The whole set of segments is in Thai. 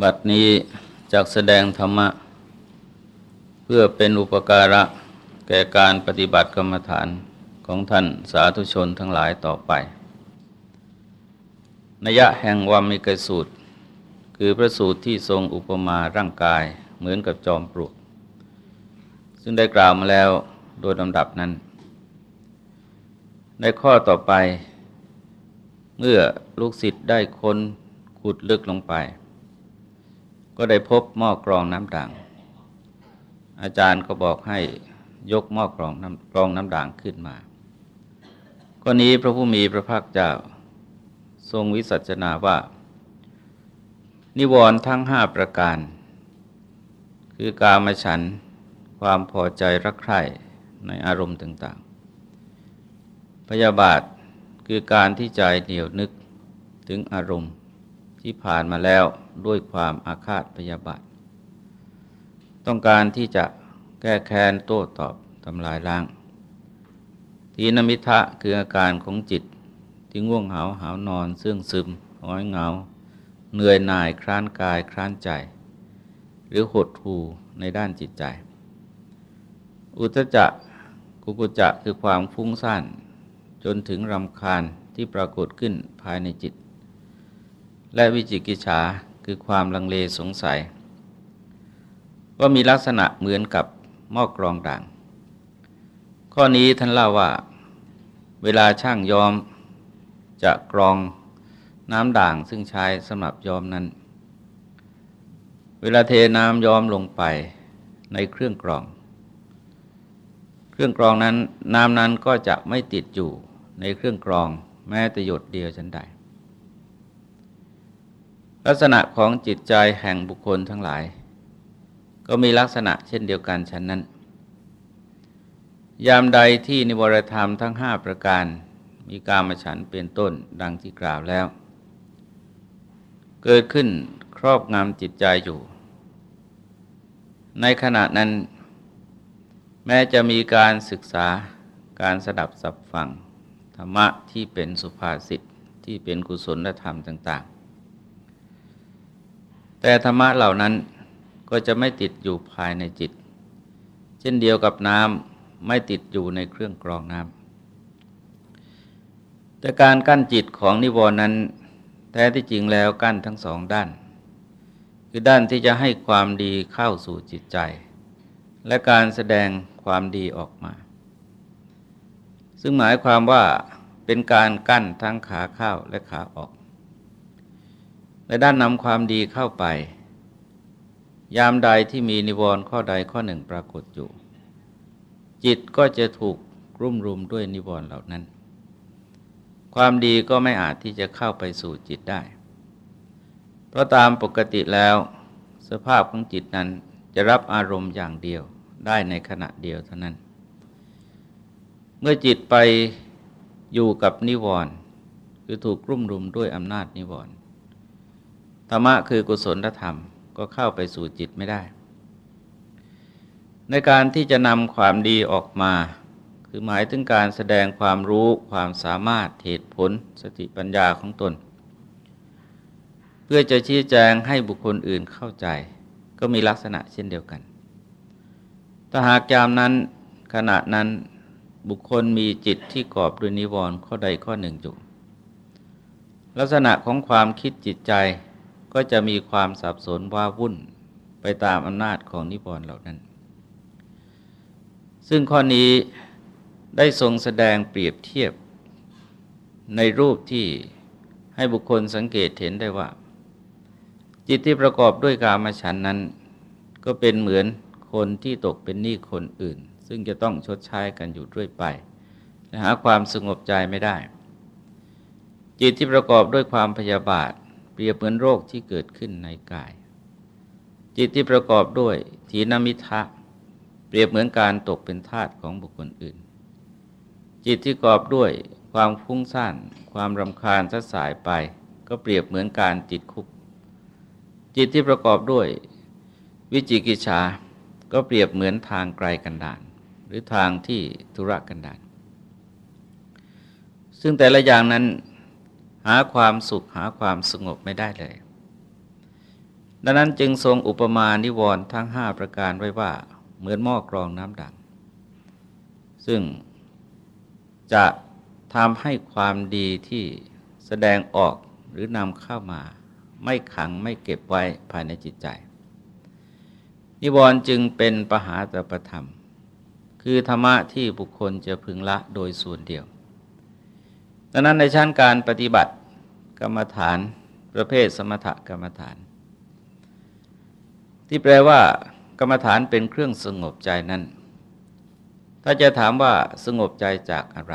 บัดนี้จากแสดงธรรมะ เพื่อเป็นอุปการะแก่การปฏิบัติกรรมฐานของท่านสาธุชนทั้งหลายต่อไปนยะแห่งวามิกสูตร คือพระสูตรที่ทรงอุปมาร่างกายเหมือนกับจอมปลวก ซึ่งได้กล่าวมาแล้วโดยลำดับนั้น ในข้อต่อไป เมื่อลูกศิษย์ได้ค้นขุดลึกลงไป ก็ได้พบหม้อกรองน้ำด่าง อาจารย์ก็บอกให้ยกหม้อกรองน้ำกรองน้ำด่างขึ้นมาก็นี้พระผู้มีพระภาคเจ้า ทรงวิสัชนาว่า นิวรณ์ทั้งห้าประการ คือกามฉัน ความพอใจรักใคร่ในอารมณ์ต่าง ๆ พยาบาทคือการที่ใจเหนียวนึกถึงอารมณ์ ที่ผ่านมาแล้วด้วยความอาฆาตพยาบาท ต้องการที่จะแก้แค้นโต้ตอบทำลายล้าง ทีนมิทะคืออาการของจิตที่ง่วงเหาหานอนเสื่องซึมห้อยเหงา เหนื่อยหน่ายคร้านกายคร้านใจ หรือหดหูในด้านจิตใจ อุตจะกุกุจะคือความฟุ้งซ่านจนถึงรำคาญที่ปรากฏขึ้นภายในจิต และวิจิกิจฉาคือความลังเลสงสัย ว่ามีลักษณะเหมือนกับหม้อกรองด่าง ข้อนี้ท่านเล่าว่า เวลาช่างยอมจะกรองน้ำด่างซึ่งใช้สำหรับยอมนั้น เวลาเทน้ำยอมลงไปในเครื่องกรอง เครื่องกรองนั้นน้ำนั้นก็จะไม่ติดอยู่ในเครื่องกรองแม้แต่หยดเดียวฉันใด ลักษณะของจิตใจแห่งบุคคลทั้งหลาย ก็มีลักษณะเช่นเดียวกันฉันนั้น ยามใดที่นิวรธรรมทั้งห้าประการ มีการมฉันเป็นต้นดังที่กล่าวแล้ว เกิดขึ้นครอบงำจิตใจอยู่ ในขณะนั้น แม้จะมีการศึกษาการสดับสับฟังธรรมะที่เป็นสุภาษิตที่เป็นกุศลธรรมต่าง แต่ธรรมะเหล่านั้นก็จะไม่ติดอยู่ภายในจิต เช่นเดียวกับน้ำไม่ติดอยู่ในเครื่องกรองน้ำแต่การกั้นจิตของนิวรณ์นั้น แท้ที่จริงแล้วกั้นทั้งสองด้าน คือด้านที่จะให้ความดีเข้าสู่จิตใจ และการแสดงความดีออกมา ซึ่งหมายความว่าเป็นการกั้นทั้งขาเข้าและขาออก ในด้านนำความดีเข้าไป ยามใดที่มีนิวรณ์ข้อใดข้อหนึ่งปรากฏอยู่ จิตก็จะถูกรุ่มรุมด้วยนิวรณ์เหล่านั้น ความดีก็ไม่อาจที่จะเข้าไปสู่จิตได้ เพราะตามปกติแล้ว สภาพของจิตนั้นจะรับอารมณ์อย่างเดียวได้ในขณะเดียวเท่านั้น เมื่อจิตไปอยู่กับนิวรณ์คือถูกรุ่มรุมด้วยอำนาจนิวรณ์ ธรรมะคือกุศลธรรมก็เข้าไปสู่จิตไม่ได้ ในการที่จะนำความดีออกมา คือหมายถึงการแสดงความรู้ความสามารถเหตุผลสติปัญญาของตน เพื่อจะชี้แจงให้บุคคลอื่นเข้าใจ ก็มีลักษณะเช่นเดียวกันถ้าหากยามนั้นขณะนั้นบุคคลมีจิตที่กอบด้วยนิวรณ์ข้อใดข้อหนึ่งอยู่ลักษณะของความคิดจิตใจ ก็จะมีความสับสนว่าวุ่นไปตามอำนาจของนิวรณ์เหล่านั้น ซึ่งข้อนี้ได้ทรงแสดงเปรียบเทียบ ในรูปที่ให้บุคคลสังเกตเห็นได้ว่า จิตที่ประกอบด้วยกามฉันนั้น ก็เป็นเหมือนคนที่ตกเป็นหนี้คนอื่น ซึ่งจะต้องชดใช้กันอยู่ด้วยไปและหาความสงบใจไม่ได้ จิตที่ประกอบด้วยความพยาบาท เปรียบเหมือนโรคที่เกิดขึ้นในกาย จิตที่ประกอบด้วยทีนมิทะ เปรียบเหมือนการตกเป็นทาสของบุคคลอื่น จิตที่ประกอบด้วยความฟุ้งซ่านความรำคาญทัสายไป ก็เปรียบเหมือนการติดคุก จิตที่ประกอบด้วย วิจิกิจฉาก็เปรียบเหมือนทางไกลกันดานหรือทางที่ธุระกันดานซึ่งแต่ละอย่างนั้น หาความสุขหาความสงบไม่ได้เลย ดังนั้นจึงทรงอุปมานิวรณ์ทั้งห้าประการไว้ว่า เหมือนหม้อกรองน้ำดัง ซึ่งจะทำให้ความดีที่แสดงออกหรือนำเข้ามา ไม่ขังไม่เก็บไว้ภายในจิตใจ นิวรณ์จึงเป็นปหาตประธรรม คือธรรมะที่บุคคลจะพึงละโดยส่วนเดียว ดังนั้นในชั้นการปฏิบัติกรรมฐานประเภทสมถกรรมฐาน ที่แปลว่ากรรมฐานเป็นเครื่องสงบใจนั้น ถ้าจะถามว่าสงบใจจากอะไร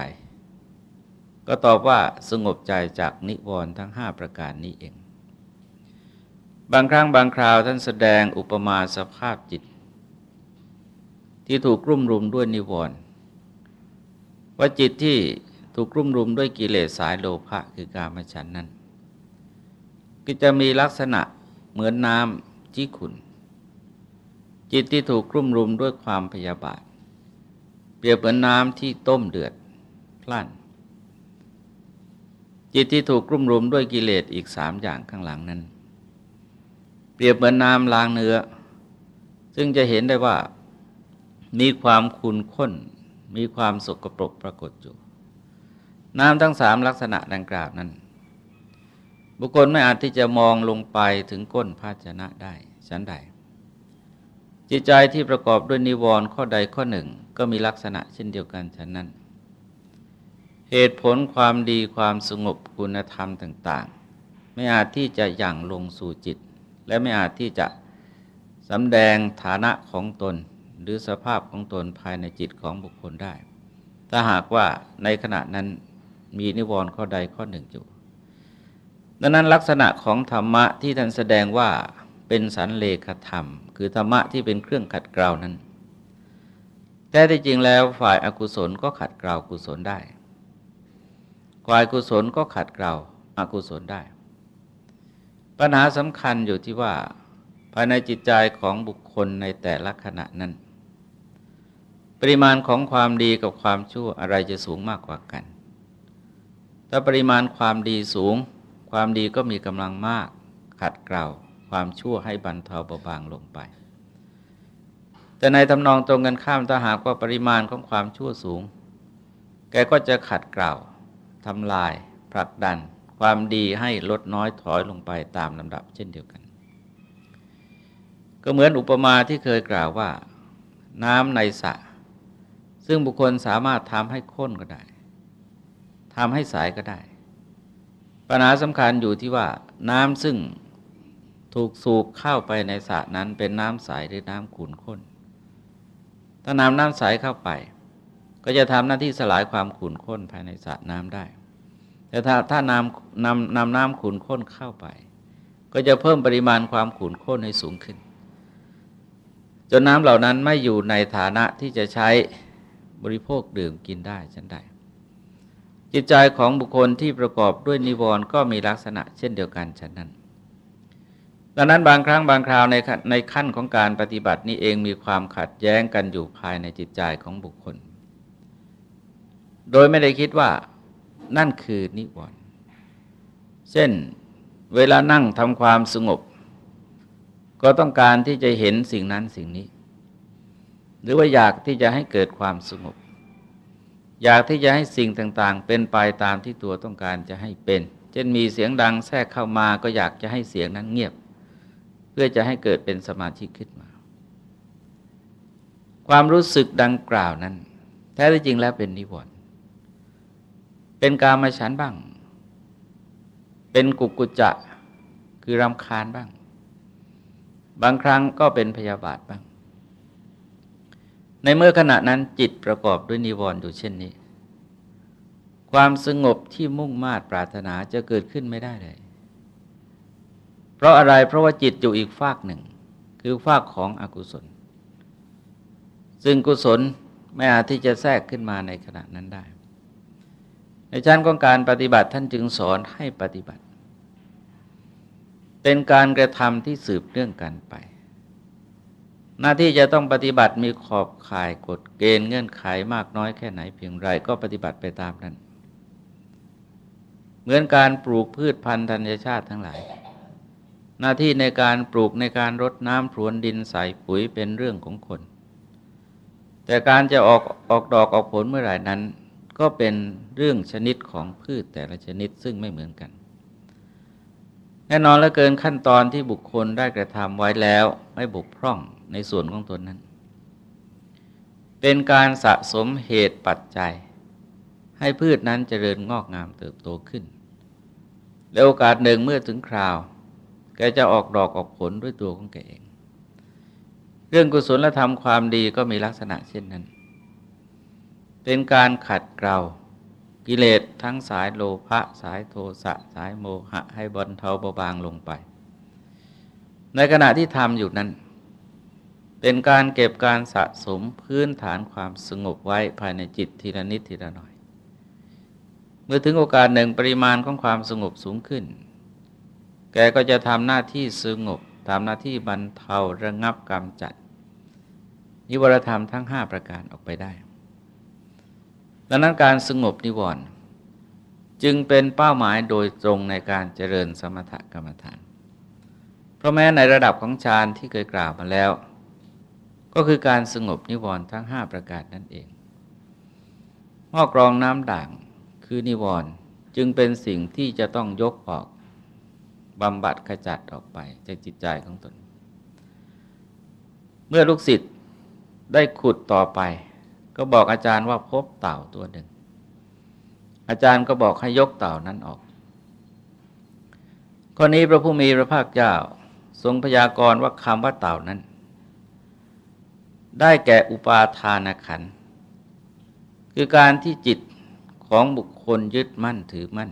ก็ตอบว่าสงบใจจากนิวรณ์ทั้งห้าประการนี้เอง บางครั้งบางคราวท่านแสดงอุปมาสภาพจิต ที่ถูกรุ่มรุมด้วยนิวรณ์ว่าจิตที่ ถูกรุ่มรุมด้วยกิเลสสายโลภะคือการมฉันนั้น ก็จะมีลักษณะเหมือนน้ำที่ขุนจิตที่ถูกกลุ่มรุมด้วยความพยาบาท เปรียบเหมือนน้ำที่ต้มเดือดพล่านจิตที่ถูกกลุ่มรุมด้วยกิเลสอีกสามอย่างข้างหลังนั้น เปรียบเหมือนน้ำล้างเนื้อ ซึ่งจะเห็นได้ว่ามีความขุนข้น มีความสกปรกปรากฏอยู่ น้ำทั้งสามลักษณะดังกล่าวนั้น บุคคลไม่อาจที่จะมองลงไปถึงก้นภาชนะได้ชั้นใด จิตใจที่ประกอบด้วยนิวรณ์ข้อใดข้อหนึ่ง ก็มีลักษณะเช่นเดียวกันฉะนั้น เหตุผลความดีความสงบคุณธรรมต่าง ๆ ไม่อาจที่จะยั่งลงสู่จิต และไม่อาจที่จะสำแดงฐานะของตนหรือสภาพของตนภายในจิตของบุคคลได้ ถ้าหากว่าในขณะนั้น มีนิวรณ์ข้อใดข้อหนึ่งอยู่ ดังนั้นลักษณะของธรรมะที่ท่านแสดงว่าเป็นสันเลขธรรม คือธรรมะที่เป็นเครื่องขัดเกลานั้น แต่ที่จริงแล้วฝ่ายอากุศลก็ขัดเกลากุศลได้ฝ่ายกุศลก็ขัดเกลาอากุศลได้ ปัญหาสำคัญอยู่ที่ว่า ภายในจิตใจของบุคคลในแต่ละขณะนั้น ปริมาณของความดีกับความชั่วอะไรจะสูงมากกว่ากัน ถ้าปริมาณความดีสูง ความดีก็มีกำลังมาก ขัดเกลาความชั่วให้บรรเทาเบาบางลงไป แต่ในทำนองตรงกันข้ามถ้าหากว่าปริมาณของความชั่วสูง แกก็จะขัดเกลาทำลาย ผลักดัน ความดีให้ลดน้อยถอยลงไปตามลำดับเช่นเดียวกัน ก็เหมือนอุปมาที่เคยกล่าวว่า น้ำในสระซึ่งบุคคลสามารถทำให้ข้นก็ได้ ทำให้สายก็ได้ ปัญหาสำคัญอยู่ที่ว่าน้ำซึ่งถูกสูบเข้าไปในสระนั้นเป็นน้ำใสหรือน้ำขุ่นข้น ถ้าน้ำน้ำใสเข้าไป ก็จะทำหน้าที่สลายความขุ่นข้นภายในสระน้ำได้ แต่ถ้าถ้าน้ำนำนำน้ำขุ่นข้นเข้าไป ก็จะเพิ่มปริมาณความขุ่นข้นให้สูงขึ้น จนน้ำเหล่านั้นไม่อยู่ในฐานะที่จะใช้บริโภคดื่มกินได้ฉันได้ จิตใจของบุคคลที่ประกอบด้วยนิวรณ์ก็มีลักษณะเช่นเดียวกันฉะนั้น ดังนั้นบางครั้งบางคราวในในขั้นของการปฏิบัตินี้เองมีความขัดแย้งกันอยู่ภายในจิตใจของบุคคล โดยไม่ได้คิดว่านั่นคือนิวรณ์เช่นเวลานั่งทำความสงบ ก็ต้องการที่จะเห็นสิ่งนั้นสิ่งนี้ หรือว่าอยากที่จะให้เกิดความสงบ อยากที่จะให้สิ่งต่างๆ เป็นไปตามที่ตัวต้องการจะให้เป็น เช่นมีเสียงดังแทรกเข้ามาก็อยากจะให้เสียงนั้นเงียบ เพื่อจะให้เกิดเป็นสมาธิขึ้นมา ความรู้สึกดังกล่าวนั้น แท้จริงแล้วเป็นนิวรณ์เป็นการมาฉันบ้าง เป็นกุกุจจะคือรำคาญบ้าง บางครั้งก็เป็นพยาบาทบ้าง ในเมื่อขณะนั้นจิตประกอบด้วยนิวรณ์อยู่เช่นนี้ ความสงบที่มุ่งมา่ปรารถนาจะเกิดขึ้นไม่ได้เลย เพราะอะไรเพราะว่าจิตอยู่อีกฝากหนึ่ง คือฝากของอกุศล ซึ่งกุศลไม่อาจที่จะแทรกขึ้นมาในขณะนั้นได้ ในชั้นของการปฏิบัติท่านจึงสอนให้ปฏิบัติ เป็นการกระทำที่สืบเนื่องกันไป หน้าที่จะต้องปฏิบัติมีขอบข่ายกฎเกณฑ์เงื่อนไขมากน้อยแค่ไหนเพียงไรก็ปฏิบัติไปตามนั้น เหมือนการปลูกพืชพันธุ์ธัญชาติทั้งหลาย หน้าที่ในการปลูกในการรดน้ำพรวนดินใส่ปุ๋ยเป็นเรื่องของคน แต่การจะออกออกดอกออกผลเมื่อไหร่นั้น ก็เป็นเรื่องชนิดของพืชแต่ละชนิดซึ่งไม่เหมือนกัน แน่นอนและเกินขั้นตอนที่บุคคลได้กระทำไว้แล้วไม่บกพร่องในส่วนของตนนั้น เป็นการสะสมเหตุปัจจัย ให้พืชนั้นเจริญงอกงามเติบโตขึ้น และโอกาสหนึ่งเมื่อถึงคราว แกจะออกดอกออกผลด้วยตัวของแกเอง เรื่องกุศลธรรมความดีก็มีลักษณะเช่นนั้น เป็นการขัดเกลา กิเลสทั้งสายโลภะสายโทสะสายโมหะให้บรรเทาเบาบางลงไป ในขณะที่ทำอยู่นั้น เป็นการเก็บการสะสมพื้นฐานความสงบไว้ภายในจิตทีละนิดทีละหน่อย เมื่อถึงโอกาสหนึ่งปริมาณของความสงบสูงขึ้น แกก็จะทำหน้าที่สงบทำหน้าที่บรรเทาระงับกรรมจัด นิวรธรรมทั้งห้าประการออกไปได้ ดังนั้นการสงบนิวรณ์จึงเป็นเป้าหมายโดยตรงในการเจริญสมถกรรมฐาน เพราะแม้ในระดับของฌานที่เคยกล่าวมาแล้ว ก็คือการสงบนิวรณ์ทั้งห้าประการนั่นเองหม้อกรองน้ำด่างคือนิวรณ์จึงเป็นสิ่งที่จะต้องยกออกบำบัดขจัดออกไปจากจิตใจของตน เมื่อลูกศิษย์ได้ขุดต่อไป ก็บอกอาจารย์ว่าพบเต่าตัวหนึ่ง อาจารย์ก็บอกให้ยกเต่านั้นออกข้อนี้พระผู้มีพระภาคเจ้า ทรงพยากรณ์ว่าคำว่าเต่านั้น ได้แก่อุปาทานขัน คือการที่จิตของบุคคลยึดมั่นถือมั่น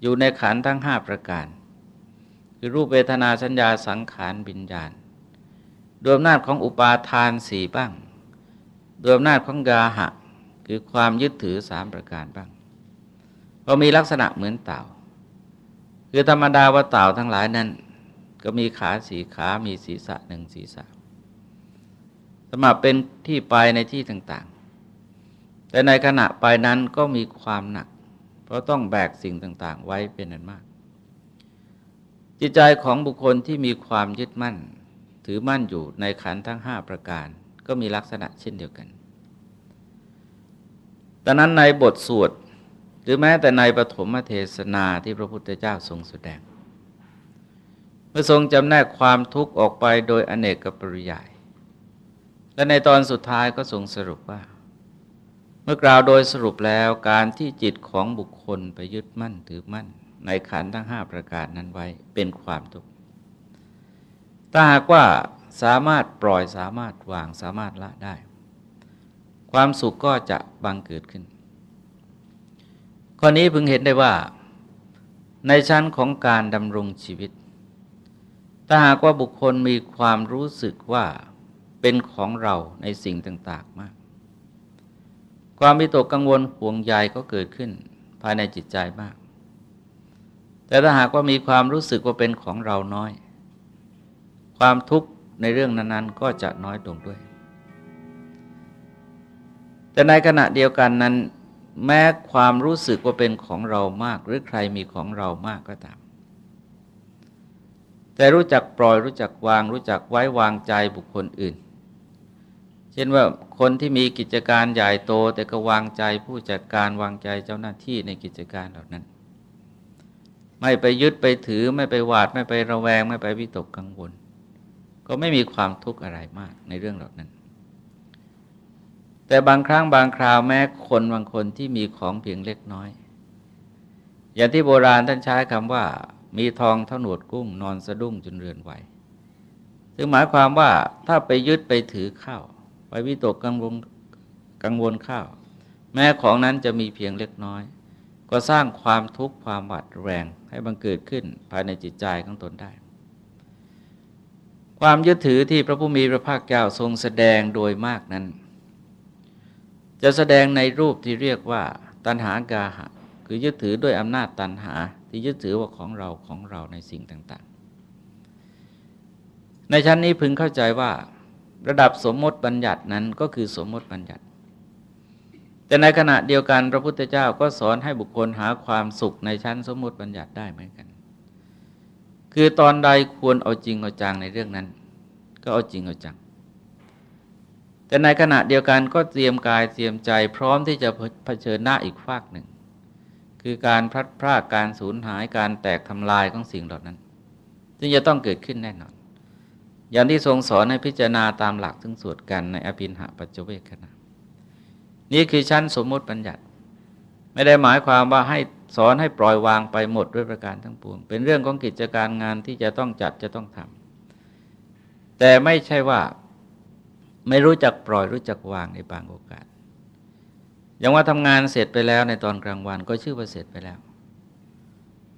อยู่ในขันทั้งห้าประการ คือรูปเวทนาสัญญาสังขารบิญญาณ โดยอำนาจของอุปาทานสี่บ้าง โดยอำนาจของกาหะ คือความยึดถือสามประการบ้างก็มีลักษณะเหมือนเต่า คือธรรมดาว่าเต่าทั้งหลายนั้น ก็มีขาสีขามีศีรษะหนึ่งศีรษะสมับเป็นที่ไปในที่ต่างๆ แต่ในขณะไปนั้นก็มีความหนัก เพราะต้องแบกสิ่งต่างๆ ไว้เป็นอันมาก จิตใจของบุคคลที่มีความยึดมั่น ถือมั่นอยู่ในขันทั้งห้าประการ ก็มีลักษณะเช่นเดียวกันดังนั้นในบทสวดหรือแม้แต่ในปฐมเทศนาที่พระพุทธเจ้าทรงแสดง เมื่อทรงจำแนกความทุกข์ออกไปโดยอเนกกับปริยาย และในตอนสุดท้ายก็ทรงสรุปว่า เมื่อกล่าวโดยสรุปแล้วการที่จิตของบุคคลไปยึดมั่นถือมั่น ในขันทั้งห้าประการนั้นไว้เป็นความทุกข์ถ้าหากว่า สามารถปล่อยสามารถวางสามารถละได้ ความสุขก็จะบังเกิดขึ้น ข้อนี้พึงเห็นได้ว่า ในชั้นของการดำรงชีวิต ถ้าหากว่าบุคคลมีความรู้สึกว่าเป็นของเราในสิ่งต่าง ๆมาก ความมิตกกังวลห่วงใยก็เกิดขึ้นภายในจิตใจมาก แต่ถ้าหากว่ามีความรู้สึกว่าเป็นของเราน้อย ความทุกข์ ในเรื่องนั้นๆ ก็จะน้อยลงด้วย แต่ในขณะเดียวกันนั้น แม้ความรู้สึกว่าเป็นของเรามาก หรือใครมีของเรามากก็ตาม แต่รู้จักปล่อยรู้จักวาง รู้จักไว้วางใจบุคคลอื่น เช่นว่าคนที่มีกิจการใหญ่โต แต่ก็วางใจผู้จัดการวางใจเจ้าหน้าที่ในกิจการเหล่านั้นไม่ไปยึดไปถือไม่ไปหวาดไม่ไประแวงไม่ไปวิตกกังวล ก็ไม่มีความทุกข์อะไรมากในเรื่องเหล่านั้น แต่บางครั้งบางคราวแม้คนบางคนที่มีของเพียงเล็กน้อย อย่างที่โบราณท่านใช้คำว่า มีทองเท่าหนวดกุ้งนอนสะดุ้งจนเรือนไหวซึ่งหมายความว่าถ้าไปยึดไปถือข้าวไปวิตกกังวลกังวลข้าว แม้ของนั้นจะมีเพียงเล็กน้อย ก็สร้างความทุกข์ความหวาดแรงให้บังเกิดขึ้นภายในจิตใจของตนได้ ความยึดถือที่พระผู้มีพระภาคเจ้าทรงแสดงโดยมากนั้น จะแสดงในรูปที่เรียกว่า ตัณหากาหะ คือยึดถือด้วยอำนาจตัณหา ที่ยึดถือว่าของเราของเราในสิ่งต่าง ๆ ในชั้นนี้พึงเข้าใจว่า ระดับสมมติบัญญัตินั้นก็คือสมมติบัญญัติ แต่ในขณะเดียวกันพระพุทธเจ้าก็สอนให้บุคคลหาความสุขในชั้นสมมติบัญญัติได้เหมือนกัน คือตอนใดควรเอาจริงเอาจังในเรื่องนั้น ก็เอาจริงเอาจัง แต่ในขณะเดียวกันก็เตรียมกายเตรียมใจพร้อมที่จะเผชิญหน้าอีกฝากหนึ่ง คือการพลัดพรากการสูญหายการแตกทำลายของสิ่งเหล่านั้นจึงจะต้องเกิดขึ้นแน่นอน อย่างที่ทรงสอนให้พิจารณาตามหลักซึ่งสวดกันในอภินหาปัจเจเวคณะนี่คือชั้นสมมติบัญญัติ ไม่ได้หมายความว่าให้ สอนให้ปล่อยวางไปหมดด้วยประการทั้งปวง เป็นเรื่องของกิจการงานที่จะต้องจัดจะต้องทำแต่ไม่ใช่ว่าไม่รู้จักปล่อยรู้จักวางในบางโอกาส อย่างว่าทำงานเสร็จไปแล้วในตอนกลางวันก็ชื่อว่าเสร็จไปแล้ว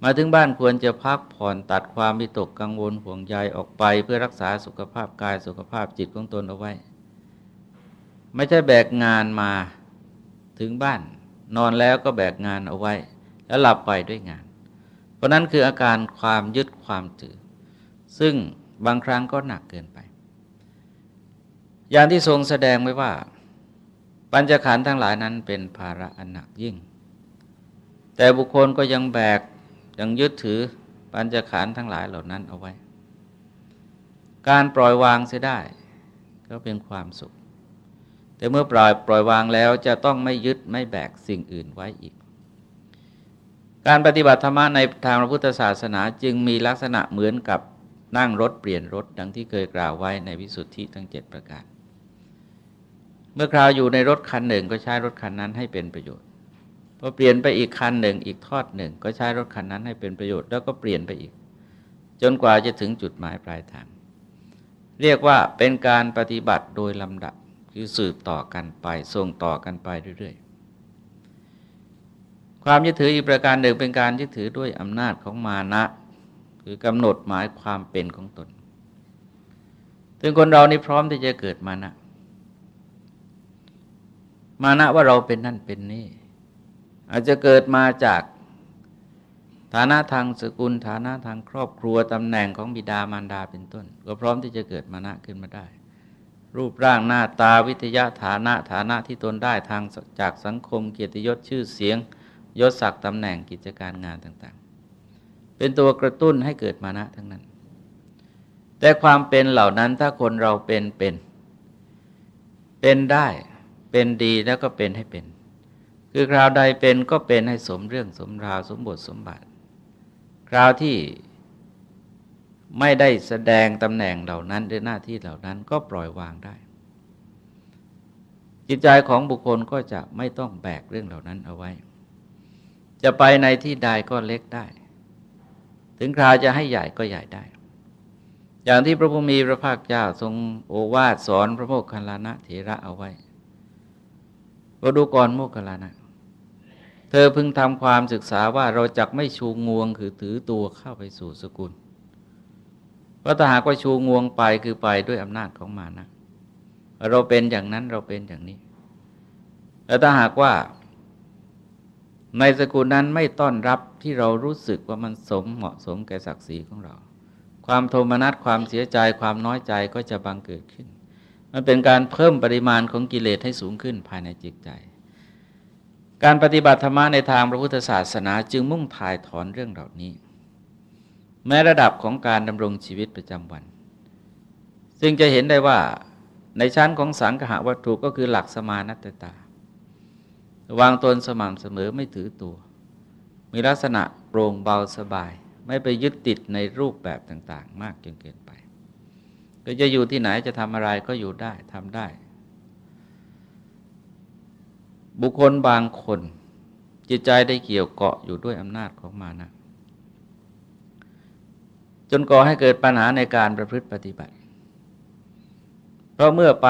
มาถึงบ้านควรจะพักผ่อนตัดความมิตกกังวลห่วงใยออกไป เพื่อรักษาสุขภาพกายสุขภาพจิตของตนเอาไว้ ไม่ใช่แบกงานมาถึงบ้าน นอนแล้วก็แบกงานเอาไว้ แล้วหลับไปด้วยงาน เพราะนั้นคืออาการความยึดความถือ ซึ่งบางครั้งก็หนักเกินไป อย่างที่ทรงแสดงไว้ว่า ปัญจขันธ์ทั้งหลายนั้นเป็นภาระอันหนักยิ่ง แต่บุคคลก็ยังแบกยังยึดถือปัญจขันธ์ทั้งหลายเหล่านั้นเอาไว้ การปล่อยวางเสียได้ ก็เป็นความสุข แต่เมื่อปล่อยปล่อยวางแล้วจะต้องไม่ยึดไม่แบกสิ่งอื่นไว้อีก การปฏิบัติธรรมในทางพระพุทธศาสนาจึงมีลักษณะเหมือนกับนั่งรถเปลี่ยนรถดังที่เคยกล่าวไว้ในวิสุทธิทั้งเจ็ดประการ เมื่อคราวอยู่ในรถคันหนึ่งก็ใช้รถคันนั้นให้เป็นประโยชน์พอเปลี่ยนไปอีกคันหนึ่งอีกทอดหนึ่ง ก็ใช้รถคันนั้นให้เป็นประโยชน์แล้วก็เปลี่ยนไปอีก จนกว่าจะถึงจุดหมายปลายทาง เรียกว่าเป็นการปฏิบัติโดยลำดับคือสืบต่อกันไปส่งต่อกันไปเรื่อยๆ ความยึดถืออีกประการหนึ่งเป็นการยึดถือด้วยอำนาจของมานะ คือกำหนดหมายความเป็นของตนถึงคนเรานี่พร้อมที่จะเกิดมานะ มานะว่าเราเป็นนั่นเป็นนี่ อาจจะเกิดมาจากฐานะทางสกุลฐานะทางครอบครัวตำแหน่งของบิดามารดาเป็นต้น ก็พร้อมที่จะเกิดมานะขึ้นมาได้ รูปร่างหน้าตาวิทยาฐานะฐานะที่ตนได้ทางจากสังคมเกียรติยศชื่อเสียง ยศศักดิ์ตำแหน่งกิจการงานต่างๆ เป็นตัวกระตุ้นให้เกิดมานะทั้งนั้น แต่ความเป็นเหล่านั้นถ้าคนเราเป็นเป็น เป็นได้เป็นดีแล้วก็เป็นให้เป็น คือคราวใดเป็นก็เป็นให้สมเรื่องสมราวสมบทสมบัติ คราวที่ไม่ได้แสดงตำแหน่งเหล่านั้นหรือหน้าที่เหล่านั้นก็ปล่อยวางได้จิตใจของบุคคลก็จะไม่ต้องแบกเรื่องเหล่านั้นเอาไว้ จะไปในที่ใดก็เล็กได้ ถึงคราวจะให้ใหญ่ก็ใหญ่ได้ อย่างที่พระพุทธมีพระภาคเจ้าทรงโอวาทสอนพระโมคคัลลานะเถระเอาไว้ก็ดูก่อนโมคคัลลานะ เธอพึงทำความศึกษาว่าเราจักไม่ชูงวงคือถือตัวเข้าไปสู่สกุลเพราะถ้าหากว่าชูงวงไปคือไปด้วยอำนาจของมานะ เราเป็นอย่างนั้นเราเป็นอย่างนี้แต่ถ้าหากว่า ในสกุลนั้นไม่ต้อนรับที่เรารู้สึกว่ามันสมเหมาะสมแก่ศักดิ์ศรีของเรา ความโทมนัสความเสียใจความน้อยใจก็จะบังเกิดขึ้น มันเป็นการเพิ่มปริมาณของกิเลสให้สูงขึ้นภายในจิตใจ การปฏิบัติธรรมในทางพระพุทธศาสนาจึงมุ่งถ่ายถอนเรื่องเหล่านี้ แม้ระดับของการดำรงชีวิตประจำวัน ซึ่งจะเห็นได้ว่าในชั้นของสังหวัตถุก็คือหลักสมานัตตา วางตนสม่ำเสมอไม่ถือตัว มีลักษณะโปร่งเบาสบาย ไม่ไปยึดติดในรูปแบบต่าง ๆ มากจนเกินไป ก็จะอยู่ที่ไหนจะทำอะไรก็อยู่ได้ทำได้ บุคคลบางคน จิตใจได้เกี่ยวเกาะอยู่ด้วยอำนาจของมานะจนก่อให้เกิดปัญหาในการประพฤติปฏิบัติ เพราะเมื่อไป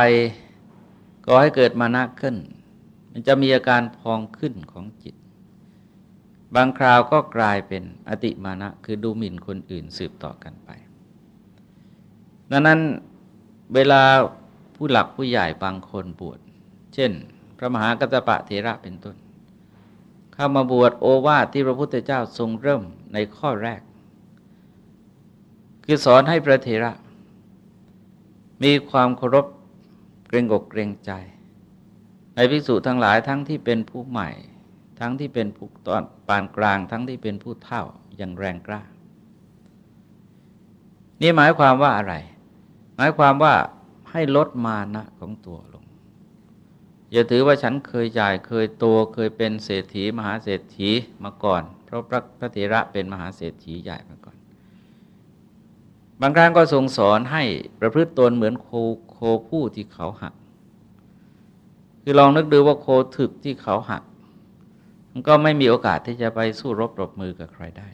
ก่อให้เกิดมานะขึ้น มันจะมีอาการพองขึ้นของจิต บางคราวก็กลายเป็นอติมานะ คือดูหมิ่นคนอื่นสืบต่อกันไป ดังนั้นเวลาผู้หลักผู้ใหญ่บางคนบวช เช่น พระมหากัตปะเทระเป็นต้น เข้ามาบวชโอวาทที่พระพุทธเจ้าทรงเริ่มในข้อแรก คือสอนให้พระเทระ มีความเคารพเกรงอกเกรงใจ ในภิกษุทั้งหลายทั้งที่เป็นผู้ใหม่ ทั้งที่เป็นผู้ตอนปานกลาง ทั้งที่เป็นผู้เท่าอย่างแรงกล้า นี่หมายความว่าอะไร หมายความว่าให้ลดมานะของตัวลง อย่าถือว่าฉันเคยจ่ายเคยโตเคยเป็นเศรษฐีมหาเศรษฐีมาก่อน เพราะพระพระเถระเป็นมหาเศรษฐีใหญ่มาก่อน บางครั้งก็ทรงสอนให้ประพฤติตนเหมือนโคโคผู้ที่เขาหัก คือลองนึกดูว่าโคถึกที่เขาหัก มันก็ไม่มีโอกาสที่จะไปสู้รบปรบมือกับใครได้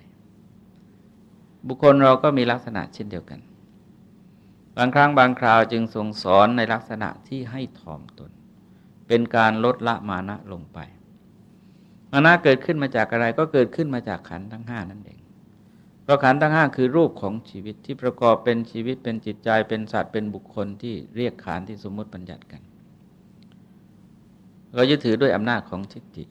บุคคลเราก็มีลักษณะเช่นเดียวกัน บางครั้งบางคราวจึงทรงสอนในลักษณะที่ให้ถ่อมตน เป็นการลดละมานะลงไป มานะเกิดขึ้นมาจากอะไรก็เกิดขึ้นมาจากขันทั้งห้านั่นเองเพราะขันทั้งห้าคือรูปของชีวิตที่ประกอบเป็นชีวิตเป็นจิตใจเป็นสัตว์เป็นบุคคลที่เรียกขานที่สมมติบัญญัติกัน เรายึดถือด้วยอำนาจของทิฏฐิ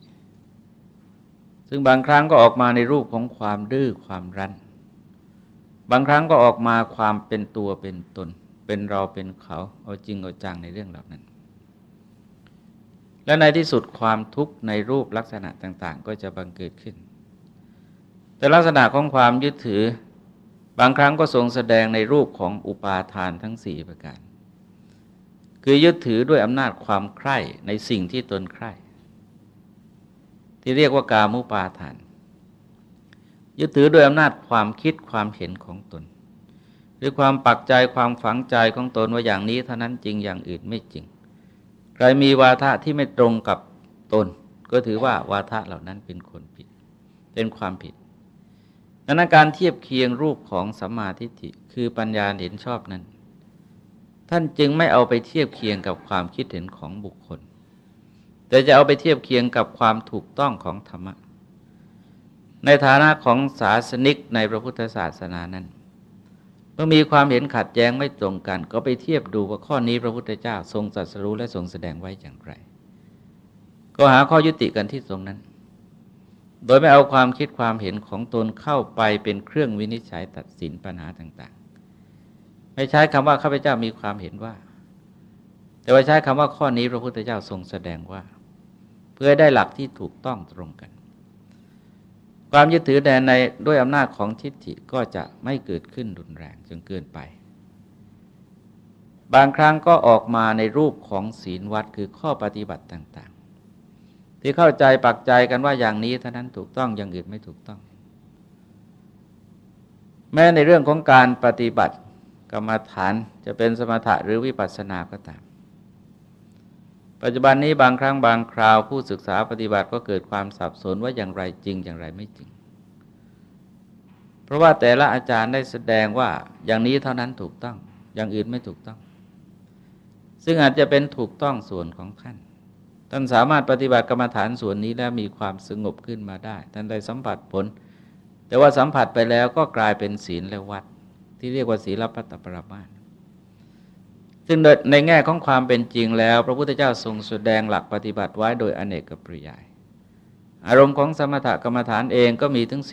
ซึ่งบางครั้งก็ออกมาในรูปของความดื้อความรั้น บางครั้งก็ออกมาความเป็นตัวเป็นตน เป็นเราเป็นเขาเอาจริงเอาจังในเรื่องเหล่านั้น และในที่สุดความทุกข์ในรูปลักษณะต่าง ๆ ก็จะบังเกิดขึ้น แต่ลักษณะของความยึดถือ บางครั้งก็ทรงแสดงในรูปของอุปาทานทั้งสี่ประการ คือยึดถือด้วยอำนาจความใคร่ในสิ่งที่ตนใคร่ที่เรียกว่ากามุปาทาน ยึดถือด้วยอำนาจความคิดความเห็นของตน หรือความปักใจความฝังใจของตนว่าอย่างนี้เท่านั้นจริงอย่างอื่นไม่จริง ใครมีวาทะที่ไม่ตรงกับตน ก็ถือว่าวาทะเหล่านั้นเป็นคนผิด เป็นความผิดดังนั้นการเทียบเคียงรูปของสัมมาทิฏฐิคือปัญญาเห็นชอบนั้น ท่านจึงไม่เอาไปเทียบเคียงกับความคิดเห็นของบุคคล แต่จะเอาไปเทียบเคียงกับความถูกต้องของธรรมะ ในฐานะของศาสนิกในพระพุทธศาสนานั้น เมื่อมีความเห็นขัดแย้งไม่ตรงกัน ก็ไปเทียบดูว่าข้อนี้พระพุทธเจ้าทรงตรัสรู้และทรงแสดงไว้อย่างไร ก็หาข้อยุติกันที่ตรงนั้น โดยไม่เอาความคิดความเห็นของตนเข้าไปเป็นเครื่องวินิจฉัยตัดสินปัญหาต่างๆ ไม่ใช้คำว่าข้าพเจ้ามีความเห็นว่า แต่ว่าใช้คำว่าข้อนี้พระพุทธเจ้าทรงแสดงว่า เพื่อได้หลักที่ถูกต้องตรงกัน ความยึดถือแดนในด้วยอำนาจของทิฏฐิก็จะไม่เกิดขึ้นรุนแรงจนเกินไป บางครั้งก็ออกมาในรูปของศีลวัดคือข้อปฏิบัติต่างๆ ที่เข้าใจปักใจกันว่าอย่างนี้เท่านั้นถูกต้องอย่างอื่นไม่ถูกต้อง แม้ในเรื่องของการปฏิบัติ กรรมฐานจะเป็นสมถะหรือวิปัสสนาก็ตาม ปัจจุบันนี้บางครั้งบางคราวผู้ศึกษาปฏิบัติก็เกิดความสับสนว่าอย่างไรจริงอย่างไรไม่จริง เพราะว่าแต่ละอาจารย์ได้แสดงว่าอย่างนี้เท่านั้นถูกต้อง อย่างอื่นไม่ถูกต้อง ซึ่งอาจจะเป็นถูกต้องส่วนของท่านท่านสามารถปฏิบัติกรรมฐานส่วนนี้แล้วมีความสงบขึ้นมาได้ ท่านได้สัมผัสผล แต่ว่าสัมผัสไปแล้วก็กลายเป็นศีลและวัด ที่เรียกว่าศีลปัตตปรมาซึ่งในแง่ของความเป็นจริงแล้ว พระพุทธเจ้าทรงแสดงหลักปฏิบัติไว้โดยอเนกปริยาย อารมณ์ของสมถกรรมฐานเองก็มีถึง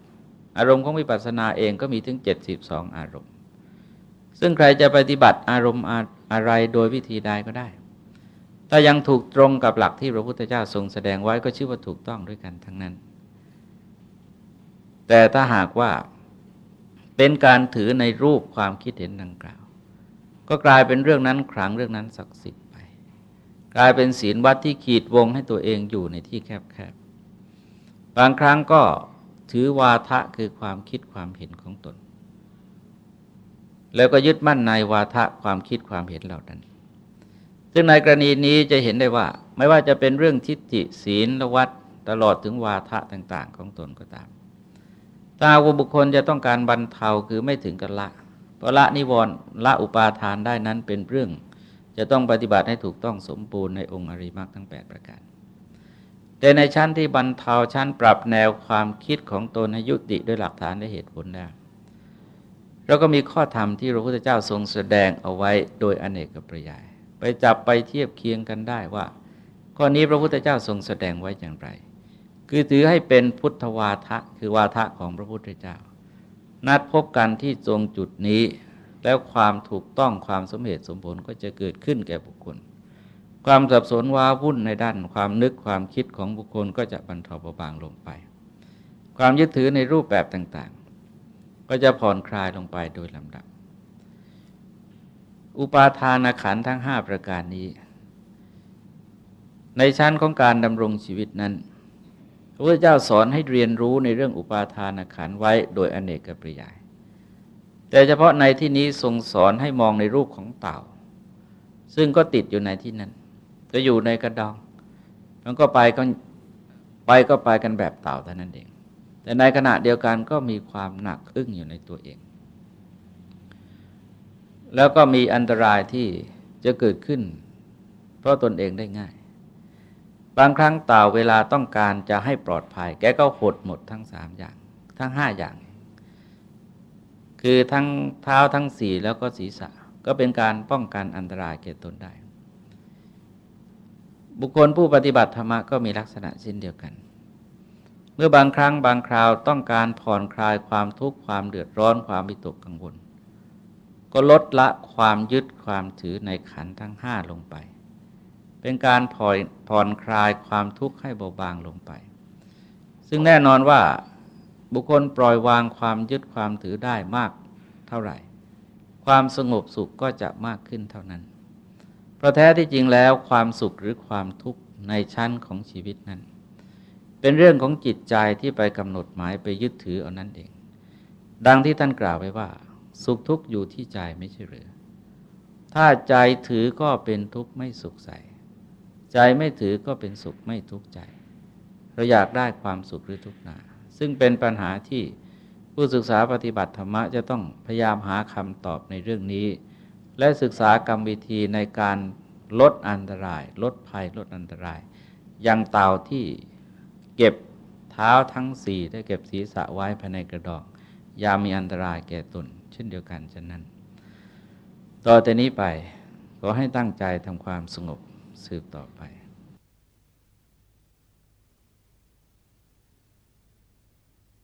40 อารมณ์ของวิปัสสนาเองก็มีถึง 72 อารมณ์ ซึ่งใครจะปฏิบัติอารมณ์อะไรโดยวิธีใดก็ได้ ถ้ายังถูกตรงกับหลักที่พระพุทธเจ้าทรงแสดงไว้ก็ชื่อว่าถูกต้องด้วยกันทั้งนั้น แต่ถ้าหากว่า เป็นการถือในรูปความคิดเห็นดังกล่าว ก็กลายเป็นเรื่องนั้นครั้งเรื่องนั้นศักดิ์สิทธิ์ไป กลายเป็นศีลวัดที่ขีดวงให้ตัวเองอยู่ในที่แคบๆบางครั้งก็ถือวาทะคือความคิดความเห็นของตน แล้วก็ยึดมั่นในวาทะความคิดความเห็นเหล่านั้น ซึ่งในกรณีนี้จะเห็นได้ว่า ไม่ว่าจะเป็นเรื่องทิฏฐิศีลละวัดตลอดถึงวาทะต่าง ๆ ของตนก็ตาม ถ้าว่าบุคคลจะต้องการบรรเทาคือไม่ถึงกันละเพราะละนิวรณ์ละอุปาทานได้นั้นเป็นเรื่อง จะต้องปฏิบัติให้ถูกต้องสมบูรณ์ในองค์อริมักทั้ง 8 ประการแต่ในชั้นที่บรรเทาชั้นปรับแนวความคิดของตนให้ยุติด้วยหลักฐานและเหตุผลได้เราก็มีข้อธรรมที่พระพุทธเจ้าทรงแสดงเอาไว้โดยอเนกปริยาย ไปจับไปเทียบเคียงกันได้ว่า ข้อนี้พระพุทธเจ้าทรงแสดงไว้อย่างไร คือถือให้เป็นพุทธวาทะคือวาทะของพระพุทธเจ้า นัดพบกันที่ตรงจุดนี้ แล้วความถูกต้องความสมเหตุสมผลก็จะเกิดขึ้นแก่บุคคล ความสับสนว้าวุ่นในด้านความนึกความคิดของบุคคลก็จะบรรเทาเบาบางลงไป ความยึดถือในรูปแบบต่างๆ ก็จะผ่อนคลายลงไปโดยลำดับ อุปาทานขันทั้งห้าประการนี้ ในชั้นของการดำรงชีวิตนั้น พระพุทธเจ้าสอนให้เรียนรู้ในเรื่องอุปาทานขันไว้โดยอเนกปริยาย แต่เฉพาะในที่นี้ทรงสอนให้มองในรูปของเต่า ซึ่งก็ติดอยู่ในที่นั้นจะอยู่ในกระดอง มันก็ไปก็ไปก็ไปกันแบบเต่าเท่านั้นเอง แต่ในขณะเดียวกันก็มีความหนักอึ้งอยู่ในตัวเอง แล้วก็มีอันตรายที่จะเกิดขึ้น เพราะตนเองได้ง่าย บางครั้งเต่าเวลาต้องการจะให้ปลอดภัย แกก็หดหมดทั้งสามอย่าง ทั้งห้าอย่าง คือทั้งเท้าทั้งสี่แล้วก็ศีรษะ ก็เป็นการป้องกันอันตรายแก่ตนได้ บุคคลผู้ปฏิบัติธรรมก็มีลักษณะเช่นเดียวกัน เมื่อบางครั้งบางคราวต้องการผ่อนคลายความทุกข์ความเดือดร้อนความวิตกกังวล ก็ลดละความยึดความถือในขันทั้งห้าลงไป เป็นการผ่อนผ่อนคลายความทุกข์ให้เบาบางลงไป ซึ่งแน่นอนว่าบุคคลปล่อยวางความยึดความถือได้มากเท่าไหร่ ความสงบสุขก็จะมากขึ้นเท่านั้น เพราะแท้ที่จริงแล้วความสุขหรือความทุกข์ในชั้นของชีวิตนั้น เป็นเรื่องของจิตใจที่ไปกำหนดหมายไปยึดถือเอานั้นเอง ดังที่ท่านกล่าวไว้ว่า สุขทุกข์อยู่ที่ใจไม่ใช่หรือ ถ้าใจถือก็เป็นทุกข์ไม่สุขใส ใจไม่ถือก็เป็นสุขไม่ทุกข์ใจ เราอยากได้ความสุขหรือทุกข์หนา ซึ่งเป็นปัญหาที่ผู้ศึกษาปฏิบัติธรรมะจะต้องพยายามหาคำตอบในเรื่องนี้ และศึกษากรรมวิธีในการลดอันตราย ลดภัยลดอันตราย อย่างเต่าที่เก็บเท้าทั้งสี่ได้เก็บศีรษะไว้ภายในกระดองยามีอันตรายแก่ตน เช่นเดียวกันฉะนั้น ต่อแต่นี้ไป ขอให้ตั้งใจทำความสงบ สืบต่อไป